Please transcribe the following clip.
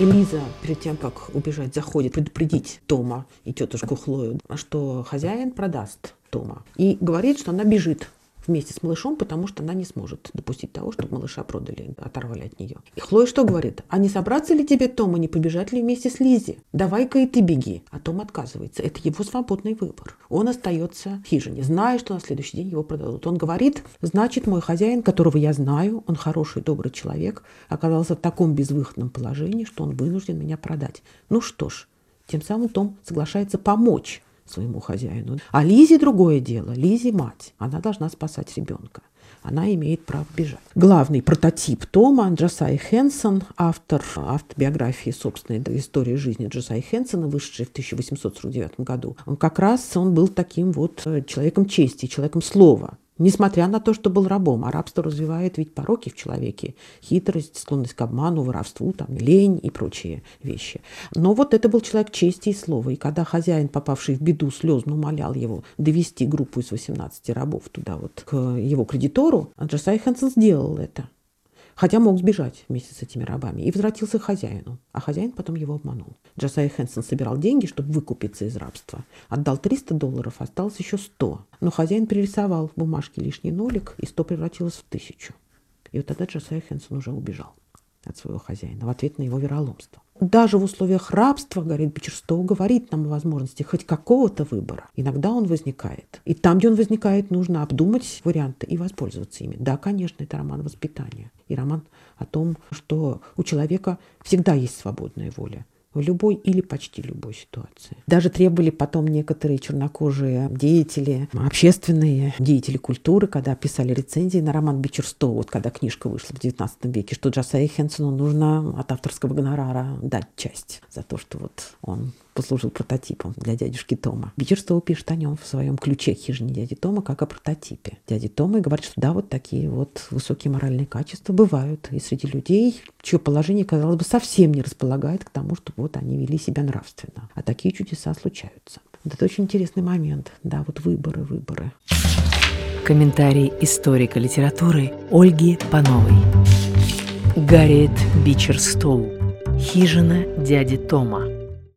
И Лиза, перед тем, как убежать, заходит предупредить Тома и тетушку Хлою, что хозяин продаст Тома. И говорит, что она бежит вместе с малышом, потому что она не сможет допустить того, чтобы малыша продали, оторвали от нее. И Хлоя что говорит? А не собраться ли тебе, Том, и не побежать ли вместе с Лизи? Давай-ка и ты беги. А Том отказывается. Это его свободный выбор. Он остается в хижине, зная, что на следующий день его продадут. Он говорит, значит, мой хозяин, которого я знаю, он хороший, добрый человек, оказался в таком безвыходном положении, что он вынужден меня продать. Ну что ж, тем самым Том соглашается помочь своему хозяину. А Лизе другое дело. Лизе мать. Она должна спасать ребенка. Она имеет право бежать. Главный прототип Тома Джасай Хенсон, автор автобиографии собственной истории жизни Джасай Хенсона, вышедшей в 1849 году. Он как раз он был таким вот э, человеком чести, человеком слова. Несмотря на то, что был рабом, а рабство развивает ведь пороки в человеке. Хитрость, склонность к обману, воровству, там, лень и прочие вещи. Но вот это был человек чести и слова. И когда хозяин, попавший в беду, слезно умолял его довести группу из 18 рабов туда вот к его кредитору, Джасай Хэнсон сделал это хотя мог сбежать вместе с этими рабами, и возвратился к хозяину, а хозяин потом его обманул. Джасай Хэнсон собирал деньги, чтобы выкупиться из рабства. Отдал 300 долларов, осталось еще 100. Но хозяин пририсовал в бумажке лишний нолик, и 100 превратилось в тысячу. И вот тогда Джасай Хэнсон уже убежал от своего хозяина в ответ на его вероломство. Даже в условиях рабства, говорит Бичерстоу, говорит нам о возможности хоть какого-то выбора. Иногда он возникает. И там, где он возникает, нужно обдумать варианты и воспользоваться ими. Да, конечно, это роман воспитания. И роман о том, что у человека всегда есть свободная воля в любой или почти любой ситуации. Даже требовали потом некоторые чернокожие деятели, общественные деятели культуры, когда писали рецензии на роман Бичерстоу, вот когда книжка вышла в XIX веке, что Джасае Хенсону нужно от авторского гонорара дать часть за то, что вот он послужил прототипом для дядюшки Тома. Бичерстоу пишет о нем в своем ключе хижине дяди Тома как о прототипе. Дяди Тома и говорит, что да, вот такие вот высокие моральные качества бывают и среди людей, чье положение, казалось бы, совсем не располагает к тому, чтобы вот они вели себя нравственно. А такие чудеса случаются. Вот это очень интересный момент. Да, вот выборы, выборы. Комментарий историка литературы Ольги Пановой. Гарриет Бичерстоу. Хижина дяди Тома.